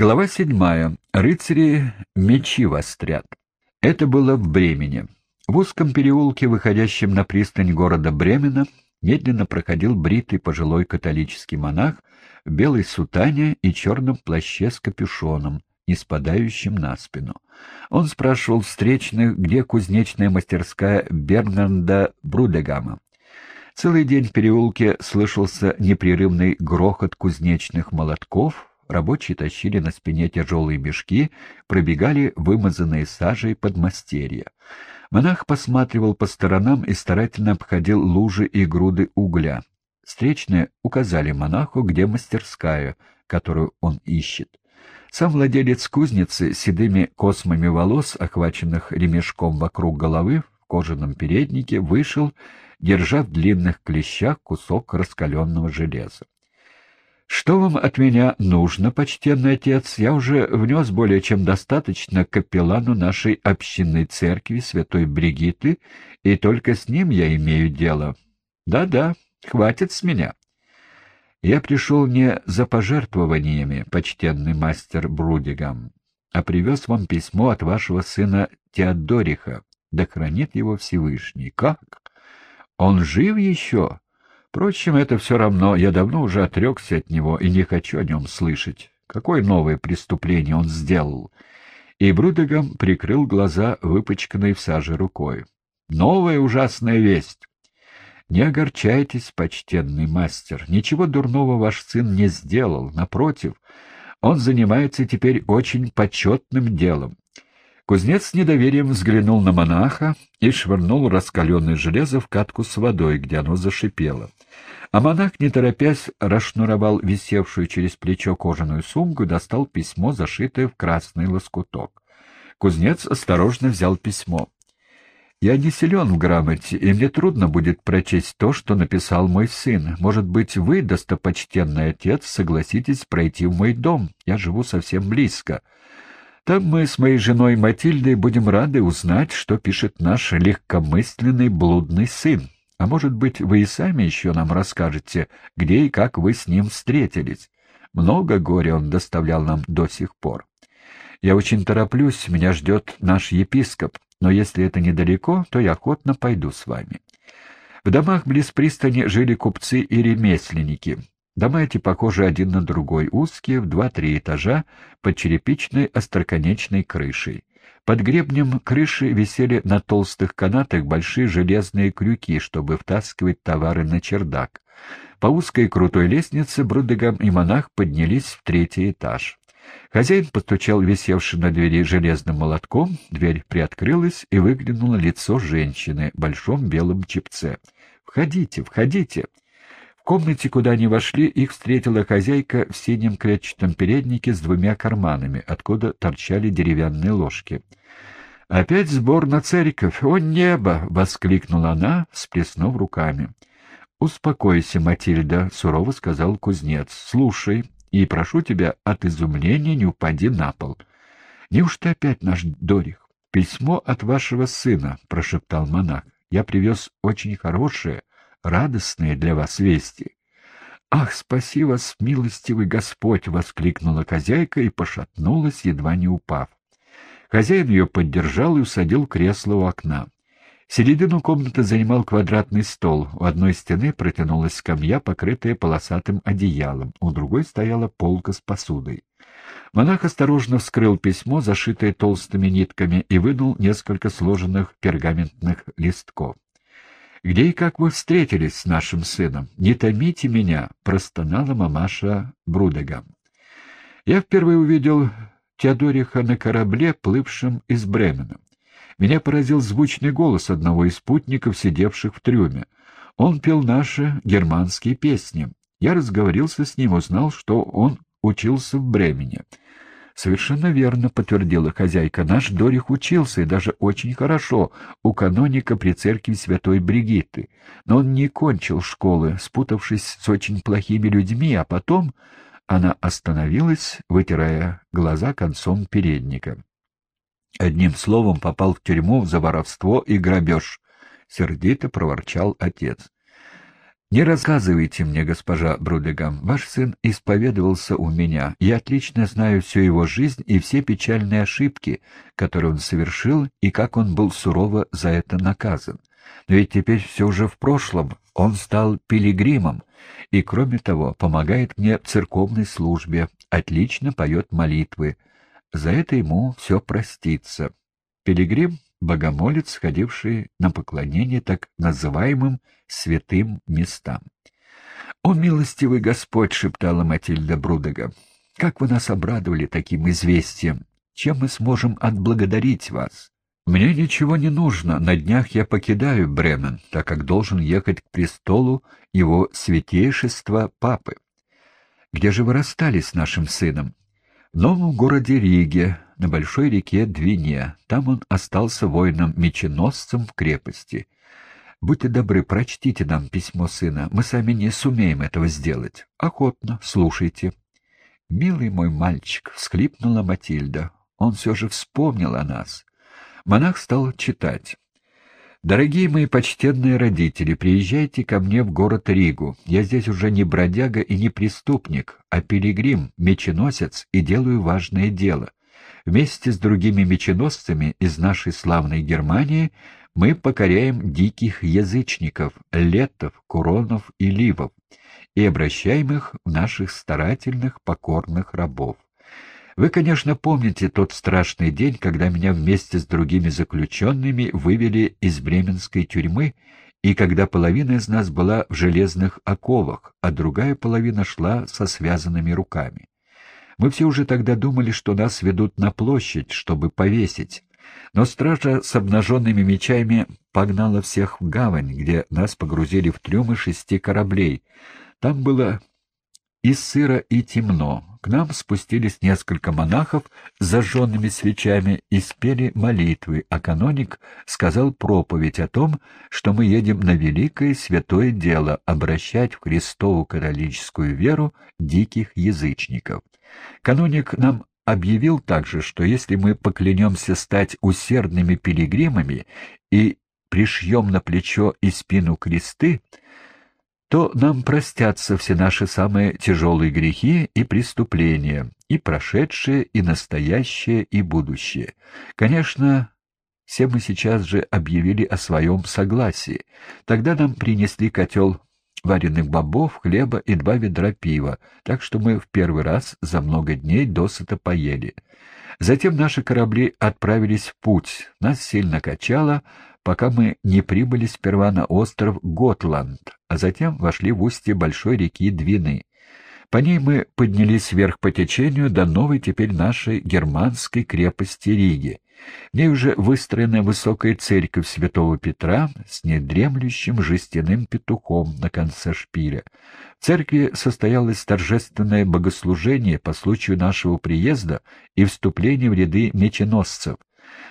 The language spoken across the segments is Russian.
Глава седьмая. Рыцари мечи вострят. Это было в Бремене. В узком переулке, выходящем на пристань города Бремена, медленно проходил бритый пожилой католический монах в белой сутане и черном плаще с капюшоном, не спадающим на спину. Он спрашивал встречных, где кузнечная мастерская Бернарда Брудегама. Целый день в переулке слышался непрерывный грохот кузнечных молотков, Рабочие тащили на спине тяжелые мешки, пробегали вымазанные сажей подмастерья. Монах посматривал по сторонам и старательно обходил лужи и груды угля. Встречные указали монаху, где мастерская, которую он ищет. Сам владелец кузницы с седыми космами волос, охваченных ремешком вокруг головы, в кожаном переднике, вышел, держа в длинных клещах кусок раскаленного железа. «Что вам от меня нужно, почтенный отец? Я уже внес более чем достаточно капеллану нашей общинной церкви, святой Бригиты, и только с ним я имею дело. Да-да, хватит с меня». «Я пришел не за пожертвованиями, почтенный мастер Брудигам, а привез вам письмо от вашего сына Теодориха, да хранит его Всевышний. Как? Он жив еще?» Впрочем, это все равно, я давно уже отрекся от него и не хочу о нем слышать. Какое новое преступление он сделал? И Брудегам прикрыл глаза, выпачканной в саже рукой. Новая ужасная весть. Не огорчайтесь, почтенный мастер, ничего дурного ваш сын не сделал, напротив, он занимается теперь очень почетным делом. Кузнец с недоверием взглянул на монаха и швырнул раскаленное железо в катку с водой, где оно зашипело. А монах, не торопясь, расшнуровал висевшую через плечо кожаную сумку и достал письмо, зашитое в красный лоскуток. Кузнец осторожно взял письмо. «Я не силен в грамоте, и мне трудно будет прочесть то, что написал мой сын. Может быть, вы, достопочтенный отец, согласитесь пройти в мой дом? Я живу совсем близко». Там мы с моей женой Матильдой будем рады узнать, что пишет наш легкомысленный блудный сын. А может быть, вы и сами еще нам расскажете, где и как вы с ним встретились. Много горя он доставлял нам до сих пор. Я очень тороплюсь, меня ждет наш епископ, но если это недалеко, то я охотно пойду с вами. В домах близ пристани жили купцы и ремесленники. Дома эти похожи один на другой, узкие, в два-три этажа, под черепичной остроконечной крышей. Под гребнем крыши висели на толстых канатах большие железные крюки, чтобы втаскивать товары на чердак. По узкой крутой лестнице Брудегам и монах поднялись в третий этаж. Хозяин постучал висевший на двери железным молотком, дверь приоткрылась, и выглянуло лицо женщины в большом белом чепце. «Входите, входите!» В комнате, куда они вошли, их встретила хозяйка в синем клетчатом переднике с двумя карманами, откуда торчали деревянные ложки. «Опять сбор на церковь! О, небо!» — воскликнула она, всплеснув руками. «Успокойся, Матильда», — сурово сказал кузнец. «Слушай, и прошу тебя, от изумления не упади на пол». «Неужто опять наш Дорих?» «Письмо от вашего сына», — прошептал монах. «Я привез очень хорошее, радостные для вас вести. «Ах, спаси вас, милостивый Господь!» — воскликнула хозяйка и пошатнулась, едва не упав. Хозяин ее поддержал и усадил кресло у окна. Середину комнаты занимал квадратный стол. У одной стены протянулась скамья, покрытая полосатым одеялом. У другой стояла полка с посудой. Монах осторожно вскрыл письмо, зашитое толстыми нитками, и вынул несколько сложенных пергаментных листков. «Где и как вы встретились с нашим сыном? Не томите меня!» — простонала мамаша Брудегам. «Я впервые увидел Теодориха на корабле, плывшем из Бремена. Меня поразил звучный голос одного из спутников, сидевших в трюме. Он пел наши германские песни. Я разговорился с ним, узнал, что он учился в Бремене. «Совершенно верно», — подтвердила хозяйка. «Наш Дорих учился, и даже очень хорошо, у каноника при церкви святой Бригитты. Но он не кончил школы, спутавшись с очень плохими людьми, а потом...» Она остановилась, вытирая глаза концом передника. Одним словом попал в тюрьму за воровство и грабеж. Сердито проворчал отец. «Не рассказывайте мне, госпожа Брудегам. Ваш сын исповедовался у меня. Я отлично знаю всю его жизнь и все печальные ошибки, которые он совершил, и как он был сурово за это наказан. Но ведь теперь все уже в прошлом. Он стал пилигримом и, кроме того, помогает мне в церковной службе, отлично поет молитвы. За это ему все простится. Пилигрим — богомолец, ходивший на поклонение так называемым святым местам. «О, милостивый Господь!» — шептала Матильда Брудога. «Как вы нас обрадовали таким известием! Чем мы сможем отблагодарить вас?» «Мне ничего не нужно. На днях я покидаю Бремен, так как должен ехать к престолу его святейшества Папы. Где же вы расстались с нашим сыном?» «В новом городе Риге, на большой реке Двине. Там он остался воином-меченосцем в крепости. Будьте добры, прочтите нам письмо сына. Мы сами не сумеем этого сделать. Охотно, слушайте. Милый мой мальчик, — всхлипнула Матильда. Он все же вспомнил о нас. Монах стал читать. «Дорогие мои почтенные родители, приезжайте ко мне в город Ригу. Я здесь уже не бродяга и не преступник, а пилигрим, меченосец и делаю важное дело. Вместе с другими меченосцами из нашей славной Германии мы покоряем диких язычников, летов, куронов и ливов и обращаем их в наших старательных покорных рабов. Вы, конечно, помните тот страшный день, когда меня вместе с другими заключенными вывели из бременской тюрьмы, и когда половина из нас была в железных оковах, а другая половина шла со связанными руками. Мы все уже тогда думали, что нас ведут на площадь, чтобы повесить, но стража с обнаженными мечами погнала всех в гавань, где нас погрузили в трюмы шести кораблей. Там было и сыро, и темно. К нам спустились несколько монахов с зажженными свечами и спели молитвы, а каноник сказал проповедь о том, что мы едем на великое святое дело обращать в Христову католическую веру диких язычников. Каноник нам объявил также, что если мы поклянемся стать усердными пилигримами и пришьем на плечо и спину кресты, то нам простятся все наши самые тяжелые грехи и преступления, и прошедшие, и настоящее, и будущее. Конечно, все мы сейчас же объявили о своем согласии. Тогда нам принесли котел вареных бобов, хлеба и два ведра пива, так что мы в первый раз за много дней досыта поели. Затем наши корабли отправились в путь. Нас сильно качало, пока мы не прибыли сперва на остров Готланд, а затем вошли в устье большой реки Двины. По ней мы поднялись вверх по течению до новой теперь нашей германской крепости Риги. В ней уже выстроена высокая церковь святого Петра с недремлющим жестяным петухом на конце шпиля. В церкви состоялось торжественное богослужение по случаю нашего приезда и вступления в ряды меченосцев,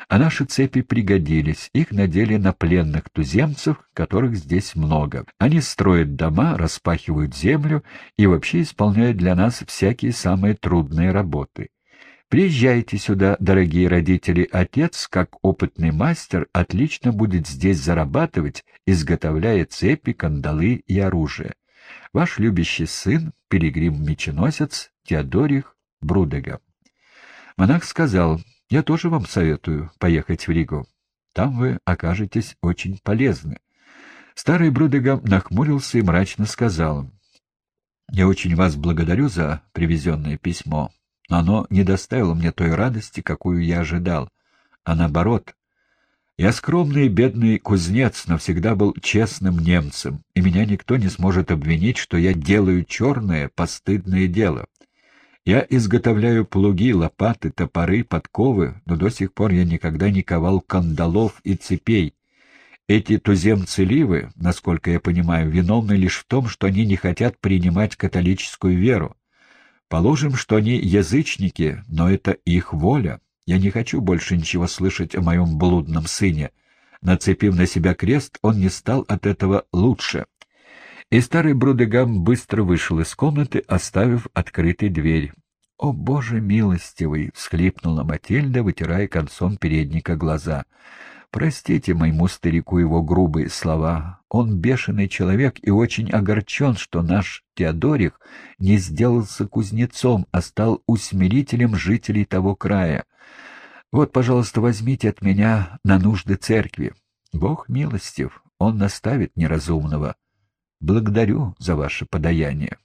а наши цепи пригодились, их надели на пленных туземцев, которых здесь много. Они строят дома, распахивают землю и вообще исполняют для нас всякие самые трудные работы. Приезжайте сюда, дорогие родители. Отец, как опытный мастер, отлично будет здесь зарабатывать, изготовляя цепи, кандалы и оружие. Ваш любящий сын, пилигрим-меченосец Теодорих Брудега. Монах сказал, я тоже вам советую поехать в Ригу. Там вы окажетесь очень полезны. Старый Брудега нахмурился и мрачно сказал, «Я очень вас благодарю за привезенное письмо, но оно не доставило мне той радости, какую я ожидал, а наоборот. Я скромный и бедный кузнец, но всегда был честным немцем, и меня никто не сможет обвинить, что я делаю черное, постыдное дело. Я изготовляю плуги, лопаты, топоры, подковы, но до сих пор я никогда не ковал кандалов и цепей. Эти туземцы-ливы, насколько я понимаю, виновны лишь в том, что они не хотят принимать католическую веру. Положим, что они язычники, но это их воля. Я не хочу больше ничего слышать о моем блудном сыне. Нацепив на себя крест, он не стал от этого лучше. И старый Брудегам быстро вышел из комнаты, оставив открытой дверь. «О, Боже милостивый!» — всхлипнула Матильда, вытирая концом передника глаза. Простите моему старику его грубые слова. Он бешеный человек и очень огорчен, что наш Теодорих не сделался кузнецом, а стал усмирителем жителей того края. Вот, пожалуйста, возьмите от меня на нужды церкви. Бог милостив, он наставит неразумного. Благодарю за ваше подаяние.